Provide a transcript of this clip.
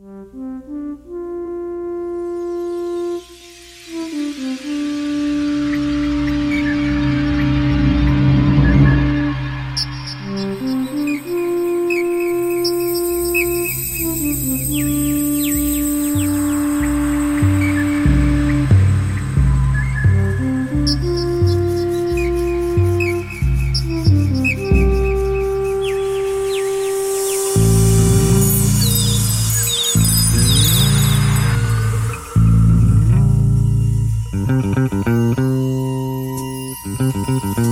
Música Thank you.